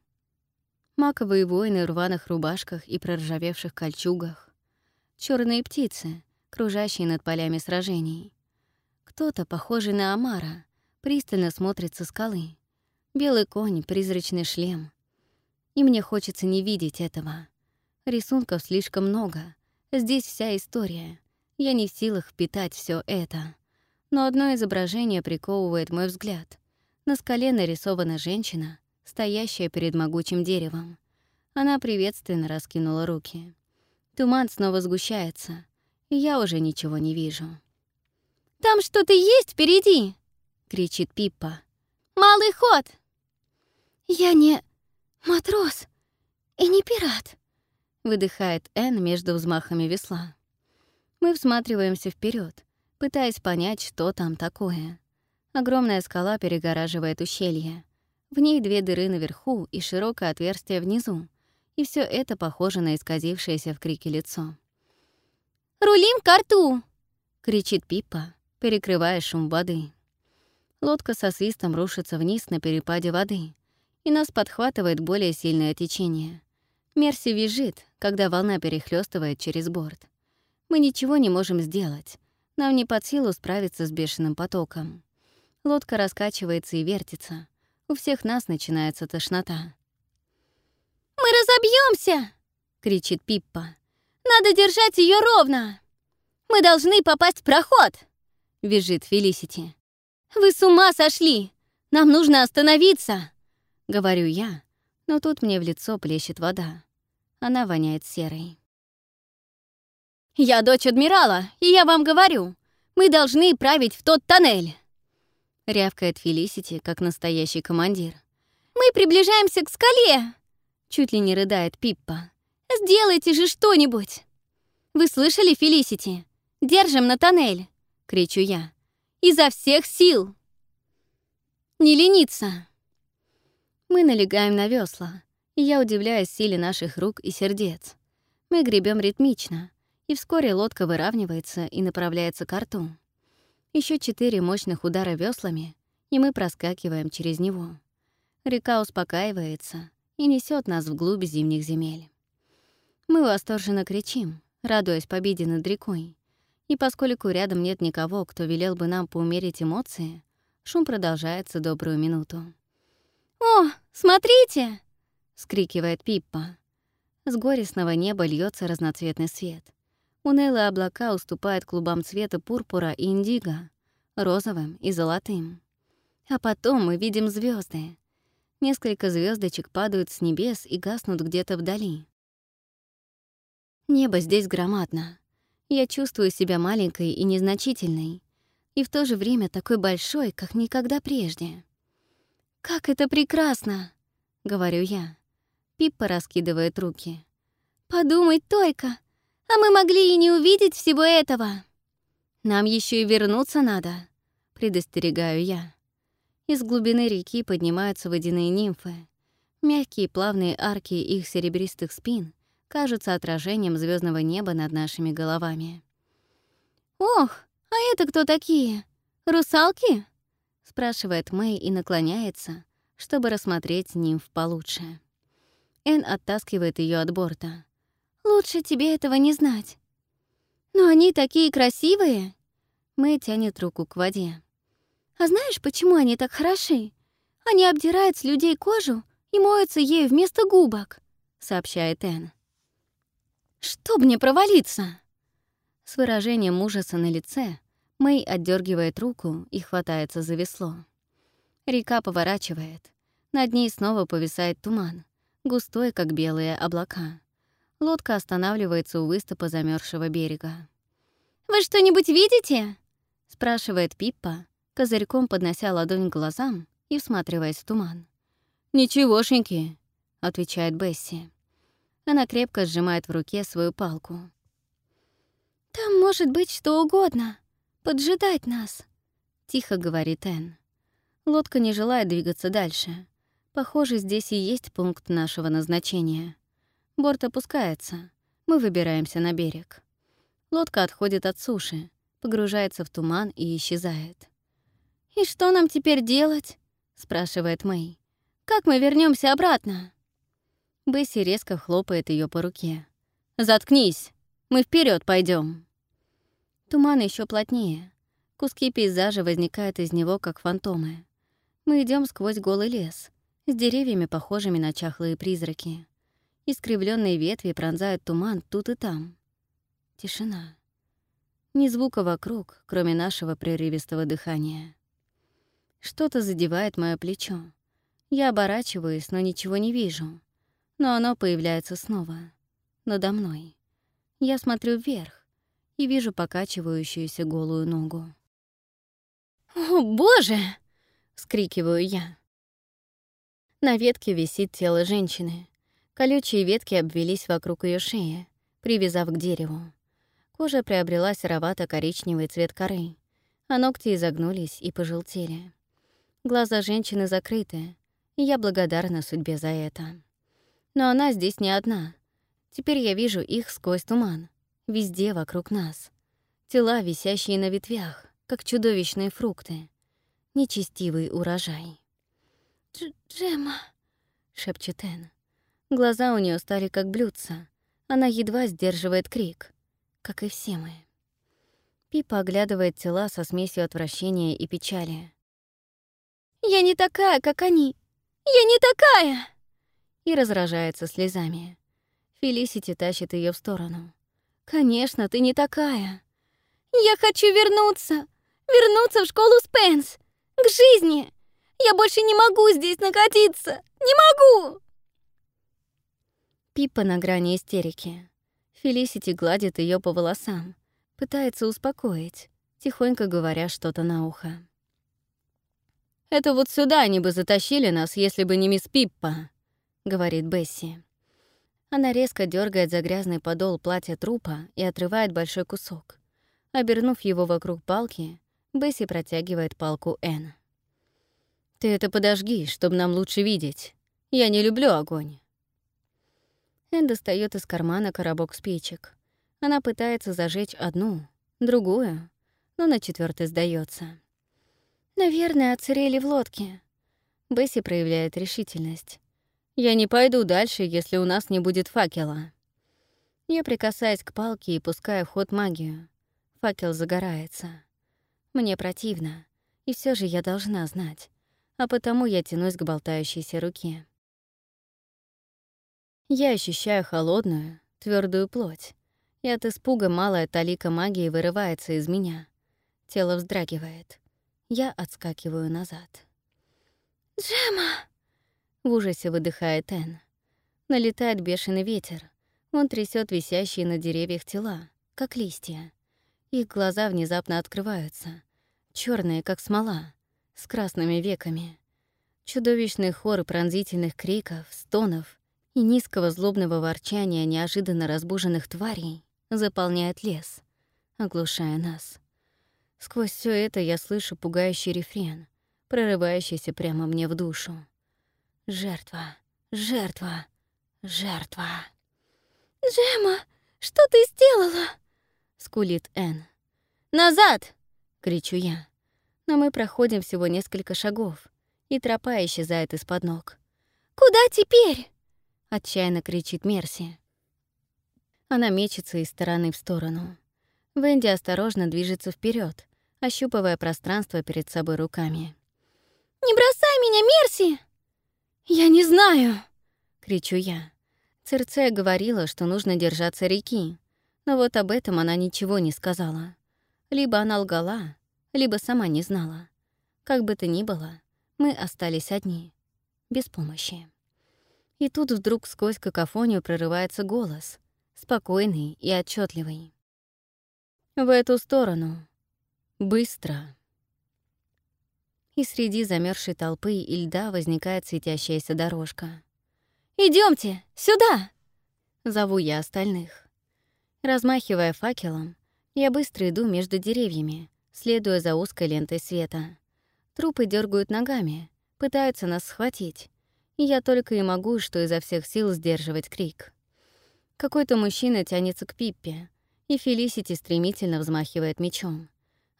A: Маковые воины в рваных рубашках и проржавевших кольчугах. черные птицы, кружащие над полями сражений. Кто-то, похожий на Амара, пристально смотрит со скалы. Белый конь, призрачный шлем. И мне хочется не видеть этого. Рисунков слишком много. Здесь вся история. Я не в силах впитать все это. Но одно изображение приковывает мой взгляд. На скале нарисована женщина, стоящая перед могучим деревом. Она приветственно раскинула руки. Туман снова сгущается, и я уже ничего не вижу.
B: «Там что-то есть впереди!» — кричит Пиппа. «Малый ход!» «Я не матрос и не пират!» — выдыхает Энн между взмахами весла.
A: Мы всматриваемся вперед, пытаясь понять, что там такое. Огромная скала перегораживает ущелье. В ней две дыры наверху и широкое отверстие внизу. И все это похоже на исказившееся в крике лицо.
B: «Рулим к рту!»
A: — кричит Пиппа, перекрывая шум воды. Лодка со свистом рушится вниз на перепаде воды, и нас подхватывает более сильное течение. Мерси визжит, когда волна перехлестывает через борт. Мы ничего не можем сделать. Нам не под силу справиться с бешеным потоком. Лодка раскачивается и вертится. У всех нас начинается тошнота.
B: «Мы разобьемся! кричит Пиппа. «Надо держать ее ровно! Мы должны попасть в проход!» — визжит Фелисити. «Вы с ума сошли! Нам нужно остановиться!»
A: — говорю я, но тут мне в лицо плещет вода. Она воняет серой.
B: «Я дочь адмирала, и я вам говорю, мы должны править в тот тоннель!»
A: — рявкает Фелисити, как настоящий командир.
B: «Мы приближаемся к скале!»
A: — чуть ли не рыдает Пиппа.
B: «Сделайте же что-нибудь!» «Вы слышали, Фелисити? Держим на тоннель!» — кричу я. «Изо всех сил!» «Не лениться!»
A: Мы налегаем на весла, и я удивляюсь силе наших рук и сердец. Мы гребем ритмично, и вскоре лодка выравнивается и направляется к рту. Еще четыре мощных удара веслами, и мы проскакиваем через него. Река успокаивается и несет нас вглубь зимних земель. Мы восторженно кричим, радуясь победе над рекой. И поскольку рядом нет никого, кто велел бы нам поумерить эмоции, шум продолжается добрую минуту.
B: «О, смотрите!» — скрикивает Пиппа.
A: С горестного неба льется разноцветный свет — Унылые облака уступают клубам цвета пурпура и индиго, розовым и золотым. А потом мы видим звезды. Несколько звездочек падают с небес и гаснут где-то вдали. Небо здесь громадно. Я чувствую себя маленькой и незначительной, и в то же время такой большой, как никогда прежде.
B: «Как это прекрасно!» — говорю я.
A: Пиппа раскидывает руки.
B: «Подумай только, а мы могли и не увидеть всего этого.
A: Нам еще и вернуться надо, предостерегаю я. Из глубины реки поднимаются водяные нимфы. Мягкие плавные арки их серебристых спин кажутся отражением звездного неба над нашими головами.
B: «Ох, а это кто такие? Русалки?»
A: — спрашивает Мэй и наклоняется, чтобы рассмотреть нимф получше. Эн оттаскивает ее от борта.
B: Лучше тебе этого не знать. Но они такие красивые.
A: Мэй тянет руку к воде.
B: А знаешь, почему они так хороши? Они обдирают с людей кожу и моются ею вместо губок, сообщает Энн.
A: Чтоб мне провалиться! С выражением ужаса на лице Мэй отдергивает руку и хватается за весло. Река поворачивает. Над ней снова повисает туман, густой, как белые облака. Лодка останавливается у выступа замерзшего берега.
B: «Вы что-нибудь видите?»
A: — спрашивает Пиппа, козырьком поднося ладонь к глазам и всматриваясь в туман.
C: «Ничегошеньки», — отвечает Бесси.
A: Она крепко сжимает в руке свою палку.
B: «Там может быть что угодно. Поджидать нас», —
A: тихо говорит Энн. Лодка не желает двигаться дальше. Похоже, здесь и есть пункт нашего назначения. Борт опускается. Мы выбираемся на берег. Лодка отходит от суши, погружается в туман и исчезает.
B: «И что нам теперь делать?» — спрашивает Мэй. «Как мы вернемся обратно?»
A: Бесси резко хлопает ее по руке. «Заткнись! Мы вперед пойдем. Туман еще плотнее. Куски пейзажа возникают из него, как фантомы. Мы идем сквозь голый лес, с деревьями, похожими на чахлые призраки. Искривленные ветви пронзают туман тут и там. Тишина. Ни звука вокруг, кроме нашего прерывистого дыхания. Что-то задевает мое плечо. Я оборачиваюсь, но ничего не вижу. Но оно появляется снова. Надо мной. Я смотрю вверх и вижу покачивающуюся голую ногу.
B: «О, боже!»
A: — скрикиваю я. На ветке висит тело женщины. Колючие ветки обвелись вокруг ее шеи, привязав к дереву. Кожа приобрела серовато-коричневый цвет коры, а ногти изогнулись и пожелтели. Глаза женщины закрыты, и я благодарна судьбе за это. Но она здесь не одна. Теперь я вижу их сквозь туман, везде вокруг нас. Тела, висящие на ветвях, как чудовищные фрукты. Нечестивый урожай.
B: «Джема», —
A: шепчет Энн. Глаза у нее стали как блюдца. Она едва сдерживает крик, как и все мы. Пипа оглядывает тела со смесью отвращения и печали.
B: «Я не такая, как они! Я не такая!»
A: И разражается слезами. Фелисити тащит ее в сторону. «Конечно, ты не такая!»
B: «Я хочу вернуться! Вернуться в школу Спенс! К жизни! Я больше не могу здесь находиться! Не могу!»
A: Пиппа на грани истерики. Фелисити гладит ее по волосам, пытается успокоить, тихонько говоря что-то на ухо. «Это вот сюда они бы затащили нас, если бы не мисс Пиппа», — говорит Бесси. Она резко дергает за грязный подол платья трупа и отрывает большой кусок. Обернув его вокруг палки, Бесси протягивает палку Энн. «Ты это подожги, чтобы нам лучше видеть. Я не люблю огонь». Энн достает из кармана коробок спичек. Она пытается зажечь одну, другую, но на четвертой сдается.
B: «Наверное, отсырели в лодке».
A: Бесси проявляет решительность. «Я не пойду дальше, если у нас не будет факела». Я прикасаюсь к палке и пускаю в ход магию. Факел загорается. Мне противно, и все же я должна знать а потому я тянусь к болтающейся руке. Я ощущаю холодную, твердую плоть, и от испуга малая талика магии вырывается из меня. Тело вздрагивает. Я отскакиваю назад.
B: «Джема!»
A: — в ужасе выдыхает Энн. Налетает бешеный ветер. Он трясет висящие на деревьях тела, как листья. Их глаза внезапно открываются, черные, как смола, с красными веками. Чудовищный хор пронзительных криков, стонов и низкого злобного ворчания неожиданно разбуженных тварей заполняет лес, оглушая нас. Сквозь все это я слышу пугающий рефрен, прорывающийся прямо мне в душу. Жертва, жертва, жертва.
B: «Джема, что ты сделала?»
A: — скулит Энн. «Назад!» — кричу я но мы проходим всего несколько шагов, и тропа исчезает из-под ног.
B: «Куда теперь?»
A: — отчаянно кричит Мерси. Она мечется из стороны в сторону. Венди осторожно движется вперед, ощупывая пространство перед собой руками.
B: «Не бросай меня, Мерси!»
A: «Я не знаю!» — кричу я. Церцея говорила, что нужно держаться реки, но вот об этом она ничего не сказала. Либо она лгала, либо сама не знала. Как бы то ни было, мы остались одни, без помощи. И тут вдруг сквозь какофонию прорывается голос, спокойный и отчетливый. В эту сторону. Быстро. И среди замерзшей толпы и льда возникает светящаяся дорожка.
B: Идемте, сюда!
A: Зову я остальных. Размахивая факелом, я быстро иду между деревьями, следуя за узкой лентой света. Трупы дергают ногами, пытаются нас схватить, и я только и могу, что изо всех сил сдерживать крик. Какой-то мужчина тянется к Пиппе, и Фелисити стремительно взмахивает мечом.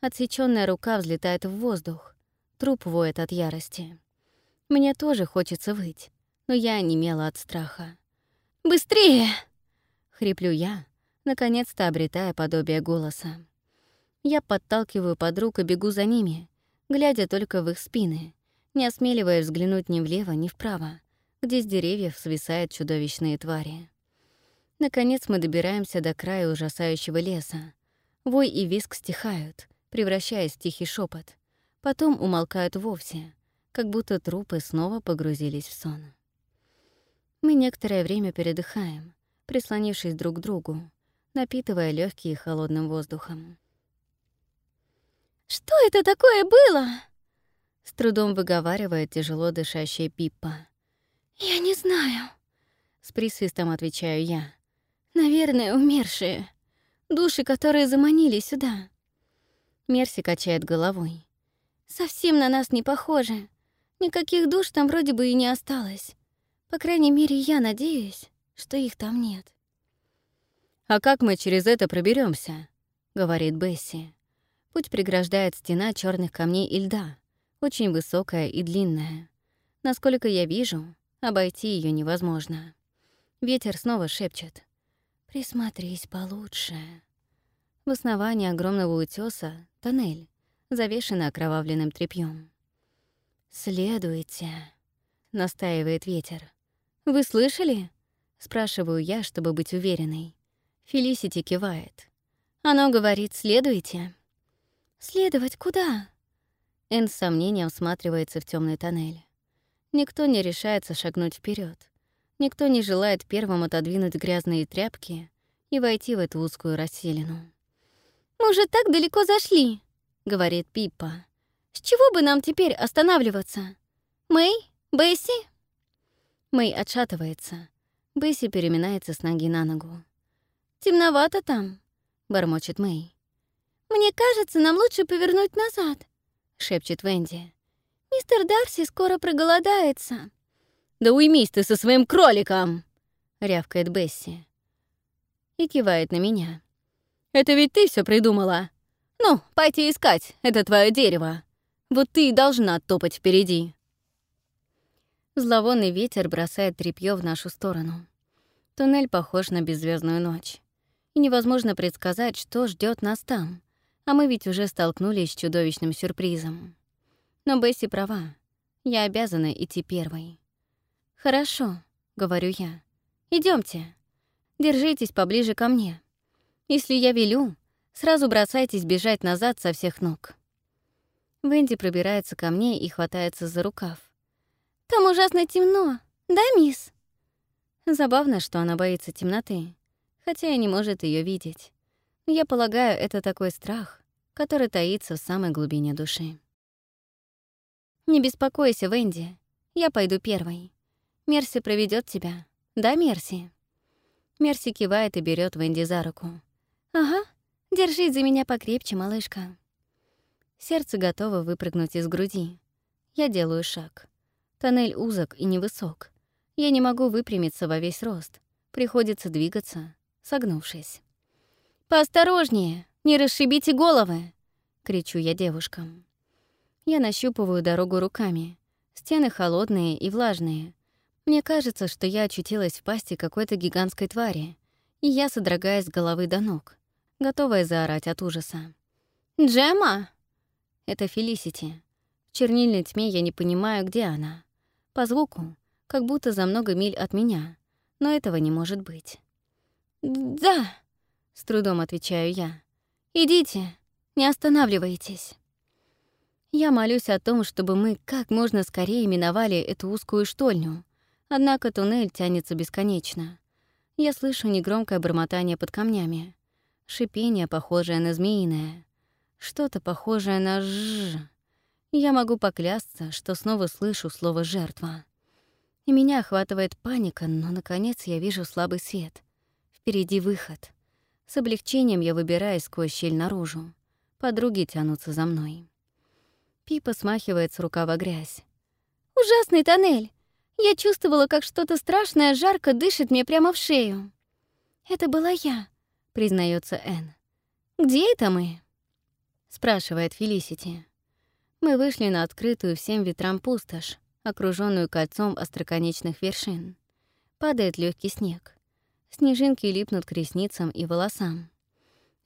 A: Отсечённая рука взлетает в воздух. Труп воет от ярости. Мне тоже хочется выть, но я онемела от страха.
B: «Быстрее!»
A: — хриплю я, наконец-то обретая подобие голоса. Я подталкиваю подруг и бегу за ними, глядя только в их спины, не осмеливаясь взглянуть ни влево, ни вправо, где с деревьев свисают чудовищные твари. Наконец мы добираемся до края ужасающего леса. Вой и виск стихают, превращаясь в тихий шепот, потом умолкают вовсе, как будто трупы снова погрузились в сон. Мы некоторое время передыхаем, прислонившись друг к другу, напитывая легкие холодным воздухом.
B: «Что это такое было?»
A: С трудом выговаривает тяжело дышащая Пиппа.
B: «Я не знаю», —
A: с присвистом отвечаю я.
B: «Наверное, умершие. Души, которые заманили сюда».
A: Мерси качает головой.
B: «Совсем на нас не похоже. Никаких душ там вроде бы и не осталось. По крайней мере, я надеюсь, что их там нет».
A: «А как мы через это проберемся? говорит Бесси. Путь преграждает стена черных камней и льда, очень высокая и длинная. Насколько я вижу, обойти ее невозможно. Ветер снова шепчет. «Присмотрись получше». В основании огромного утеса тоннель, завешенный окровавленным тряпьем. «Следуйте», — настаивает ветер. «Вы слышали?» — спрашиваю я, чтобы быть уверенной. Фелисити кивает. Оно говорит «следуйте».
B: «Следовать куда?»
A: Энн с сомнением всматривается в темный тоннель. Никто не решается шагнуть вперед. Никто не желает первым отодвинуть грязные тряпки и войти в эту узкую расселину.
B: «Мы уже так далеко зашли», — говорит Пиппа. «С чего бы нам теперь останавливаться? Мэй? Бесси?»
A: Мэй отшатывается. Бесси переминается с ноги на ногу.
B: «Темновато там», — бормочет Мэй. «Мне кажется, нам лучше повернуть назад», — шепчет Венди. «Мистер Дарси скоро проголодается».
C: «Да уймись ты со своим кроликом!»
A: — рявкает Бесси. И кивает на меня.
C: «Это ведь ты все придумала. Ну, пойти искать, это твое дерево. Вот ты и должна топать впереди».
A: Зловонный ветер бросает тряпьё в нашу сторону. Туннель похож на беззвездную ночь. И невозможно предсказать, что ждет нас там — а мы ведь уже столкнулись с чудовищным сюрпризом. Но Бесси права. Я обязана идти первой. «Хорошо», — говорю я. Идемте. Держитесь поближе ко мне. Если я велю, сразу бросайтесь бежать назад со всех ног». Венди пробирается ко мне и хватается за рукав.
B: «Там ужасно темно, да, мисс?»
A: Забавно, что она боится темноты, хотя и не может ее видеть. Я полагаю, это такой страх, который таится в самой глубине души. «Не беспокойся, Венди. Я пойду первой. Мерси проведет тебя. Да, Мерси?» Мерси кивает и берет Венди за руку.
B: «Ага, держись за меня покрепче, малышка».
A: Сердце готово выпрыгнуть из груди. Я делаю шаг. Тоннель узок и невысок. Я не могу выпрямиться во весь рост. Приходится двигаться, согнувшись. «Поосторожнее, не расшибите головы!» — кричу я девушкам. Я нащупываю дорогу руками. Стены холодные и влажные. Мне кажется, что я очутилась в пасти какой-то гигантской твари, и я содрогаюсь с головы до ног, готовая заорать от ужаса.
B: «Джема!»
A: Это Фелисити. В чернильной тьме я не понимаю, где она. По звуку, как будто за много миль от меня, но этого не может быть.
B: «Да!» — с трудом отвечаю я. «Идите,
A: не останавливайтесь. Я молюсь о том, чтобы мы как можно скорее миновали эту узкую штольню, однако туннель тянется бесконечно. Я слышу негромкое бормотание под камнями, шипение, похожее на змеиное, что-то похожее на «жжж». Я могу поклясться, что снова слышу слово «жертва». И меня охватывает паника, но, наконец, я вижу слабый свет. Впереди выход. С облегчением я выбираюсь сквозь щель наружу. Подруги тянутся за мной. Пипа смахивает с рукава грязь.
B: «Ужасный тоннель! Я чувствовала, как что-то страшное жарко дышит мне прямо в шею».
A: «Это была я», — признается Энн.
B: «Где это мы?»
A: — спрашивает Фелисити. Мы вышли на открытую всем ветрам пустошь, окруженную кольцом остроконечных вершин. Падает легкий снег. Снежинки липнут к ресницам и волосам.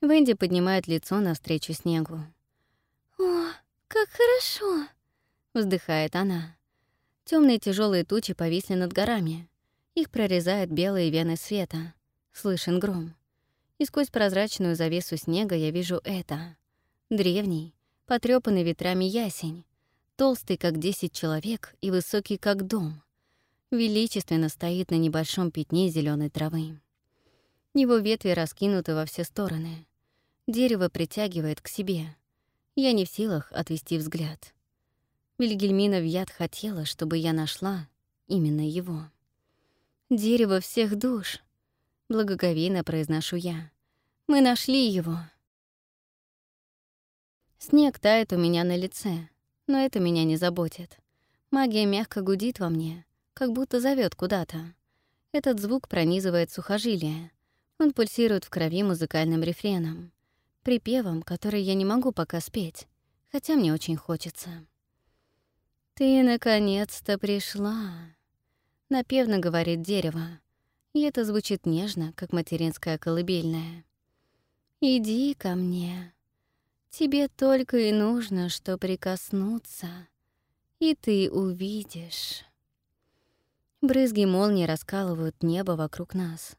A: Венди поднимает лицо навстречу снегу.
B: «О, как хорошо!» — вздыхает она.
A: Темные тяжелые тучи повисли над горами. Их прорезают белые вены света. Слышен гром. И сквозь прозрачную завесу снега я вижу это. Древний, потрёпанный ветрами ясень, толстый, как десять человек, и высокий, как дом. Величественно стоит на небольшом пятне зеленой травы. Его ветви раскинуты во все стороны. Дерево притягивает к себе. Я не в силах отвести взгляд. Вильгельмина Вьят хотела, чтобы я нашла именно его. «Дерево всех душ», — благоговейно произношу я. «Мы нашли его». Снег тает у меня на лице, но это меня не заботит. Магия мягко гудит во мне, как будто зовет куда-то. Этот звук пронизывает сухожилие. Он пульсирует в крови музыкальным рефреном, припевом, который я не могу пока спеть, хотя мне очень хочется. «Ты наконец-то пришла», — напевно говорит дерево, и это звучит нежно, как материнская колыбельная. «Иди ко мне. Тебе только и нужно, что прикоснуться, и ты увидишь». Брызги молнии раскалывают небо вокруг нас.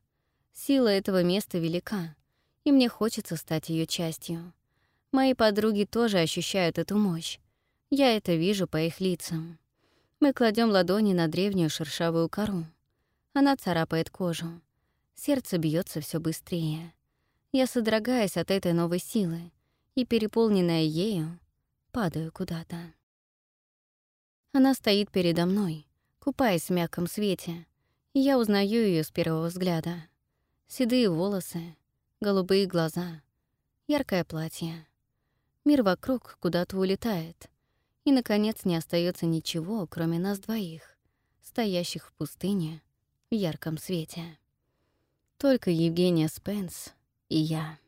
A: Сила этого места велика, и мне хочется стать ее частью. Мои подруги тоже ощущают эту мощь, я это вижу по их лицам. Мы кладем ладони на древнюю шершавую кору. Она царапает кожу. Сердце бьется все быстрее. Я содрогаюсь от этой новой силы и, переполненная ею, падаю куда-то. Она стоит передо мной, купаясь в мягком свете, я узнаю ее с первого взгляда. Седые волосы, голубые глаза, яркое платье. Мир вокруг куда-то улетает — и, наконец, не остается ничего, кроме нас двоих, стоящих в пустыне в ярком свете. Только Евгения Спенс и я.